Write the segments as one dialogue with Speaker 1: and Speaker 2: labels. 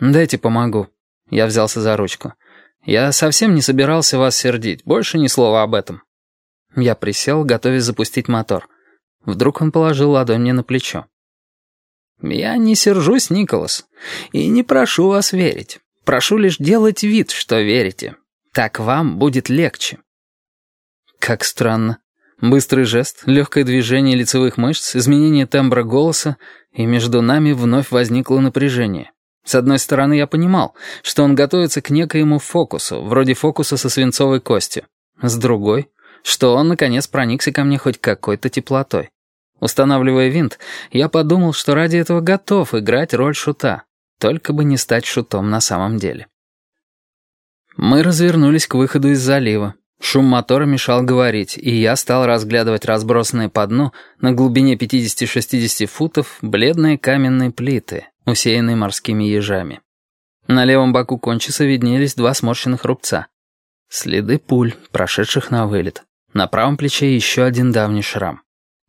Speaker 1: «Дайте помогу». Я взялся за ручку. «Я совсем не собирался вас сердить. Больше ни слова об этом». Я присел, готовясь запустить мотор. Вдруг он положил ладонь мне на плечо. «Я не сержусь, Николас, и не прошу вас верить. Прошу лишь делать вид, что верите. Так вам будет легче». Как странно. Быстрый жест, легкое движение лицевых мышц, изменение тембра голоса, и между нами вновь возникло напряжение. С одной стороны, я понимал, что он готовится к некоему фокусу, вроде фокуса со свинцовой костью. С другой, что он, наконец, проникся ко мне хоть какой-то теплотой. Устанавливая винт, я подумал, что ради этого готов играть роль шута, только бы не стать шутом на самом деле. Мы развернулись к выходу из залива. Шум мотора мешал говорить, и я стал разглядывать разбросанные по дну на глубине 50-60 футов бледные каменные плиты, усеянные морскими ежами. На левом боку кончиса виднелись два сморщенных рубца. Следы пуль, прошедших на вылет. На правом плече еще один давний шрам.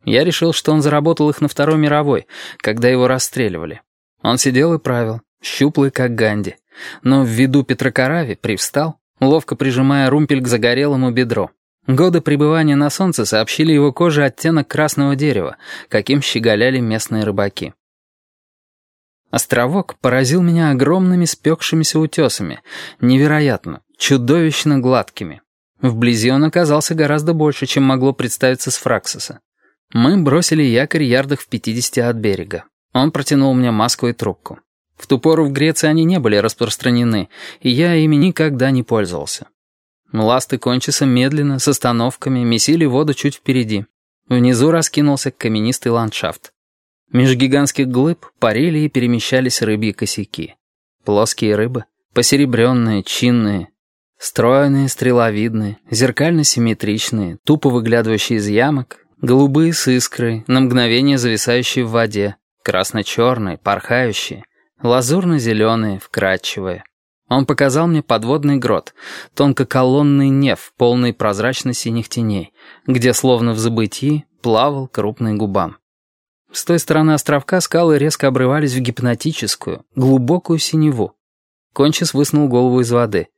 Speaker 1: Я решил, что он заработал их на Второй мировой, когда его расстреливали. Он сидел и правил, щуплый, как Ганди. Но в виду Петрокарави привстал, ловко прижимая румпель к загорелому бедру. Годы пребывания на солнце сообщили его коже оттенок красного дерева, каким щеголяли местные рыбаки. Островок поразил меня огромными спекшимися утесами, невероятно, чудовищно гладкими. Вблизи он оказался гораздо больше, чем могло представиться с Фраксиса. Мы бросили якорь ярдах в 50 от берега. Он протянул мне маску и трубку. В ту пору в Греции они не были распространены, и я ими никогда не пользовался. Ласты кончиса медленно, с остановками, месили воду чуть впереди. Внизу раскинулся каменистый ландшафт. Меж гигантских глыб парили и перемещались рыбьи косяки. Плоские рыбы, посеребренные, чинные, стройные, стреловидные, зеркально-симметричные, тупо выглядывающие из ямок, голубые с искрой, на мгновение зависающие в воде, красно-черные, порхающие, Лазурно-зеленые, вкрадчивые. Он показал мне подводный грот, тонкоколонный неф, полный прозрачно-синих теней, где, словно в забытии, плавал крупный губам. С той стороны островка скалы резко обрывались в гипнотическую, глубокую синеву. Кончис высунул голову из воды.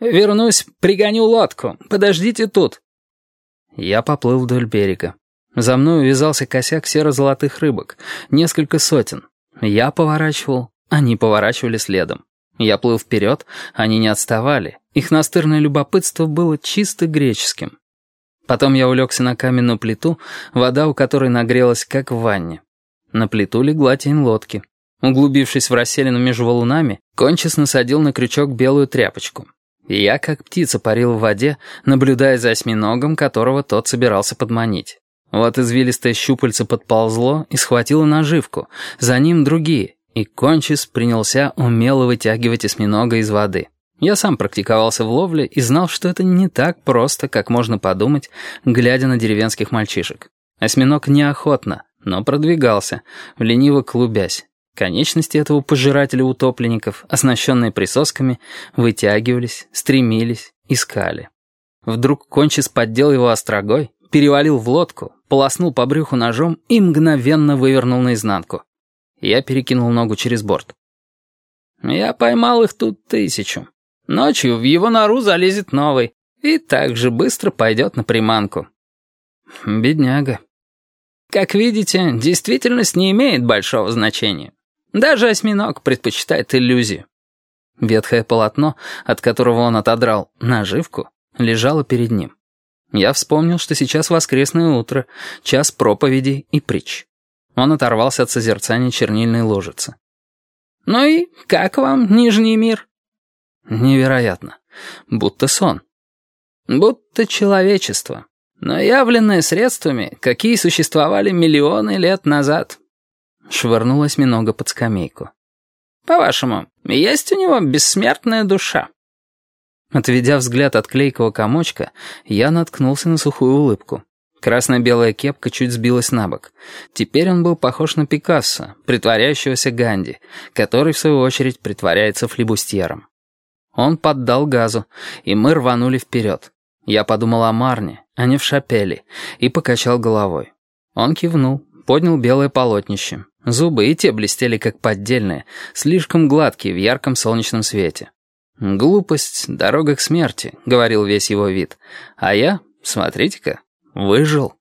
Speaker 1: «Вернусь, пригоню лодку. Подождите тут». Я поплыл вдоль берега. За мной увязался косяк серо-золотых рыбок, несколько сотен. Я поворачивал, они поворачивали следом. Я плыл вперед, они не отставали. Их настырное любопытство было чисто греческим. Потом я улегся на каменную плиту, вода у которой нагрелась, как в ванне. На плиту легла тень лодки. Углубившись в расселину между валунами, Кончис насадил на крючок белую тряпочку. Я, как птица, парил в воде, наблюдая за осьминогом, которого тот собирался подманить. Вот извилистое щупальце подползло и схватило наживку, за ним другие, и Кончис принялся умело вытягивать осьминога из воды. Я сам практиковался в ловле и знал, что это не так просто, как можно подумать, глядя на деревенских мальчишек. Осьминог неохотно, но продвигался, лениво клубясь. Конечности этого пожирателя утопленников, оснащенные присосками, вытягивались, стремились, искали. Вдруг Кончис поддел его острогой, перевалил в лодку, полоснул по брюху ножом и мгновенно вывернул наизнанку. Я перекинул ногу через борт. Я поймал их тут тысячу. Ночью в его нору залезет новый и так же быстро пойдет на приманку. Бедняга. Как видите, действительность не имеет большого значения. Даже осьминог предпочитает иллюзию. Ветхое полотно, от которого он отодрал наживку, лежало перед ним. Я вспомнил, что сейчас воскресное утро, час проповедей и притч. Он оторвался от созерцания чернильной ложицы. «Ну и как вам, Нижний мир?» «Невероятно. Будто сон. Будто человечество, но явленное средствами, какие существовали миллионы лет назад». Швырнулась минога под скамейку. «По-вашему, есть у него бессмертная душа?» Отведя взгляд от клейкого комочка, я наткнулся на сухую улыбку. Красно-белая кепка чуть сбилась на бок. Теперь он был похож на Пикассо, притворяющегося Ганди, который, в свою очередь, притворяется флибустьером. Он поддал газу, и мы рванули вперед. Я подумал о Марне, а не в Шапеле, и покачал головой. Он кивнул, поднял белое полотнище. Зубы и те блестели как поддельные, слишком гладкие в ярком солнечном свете. «Глупость — дорога к смерти», — говорил весь его вид. А я, смотрите-ка, выжил.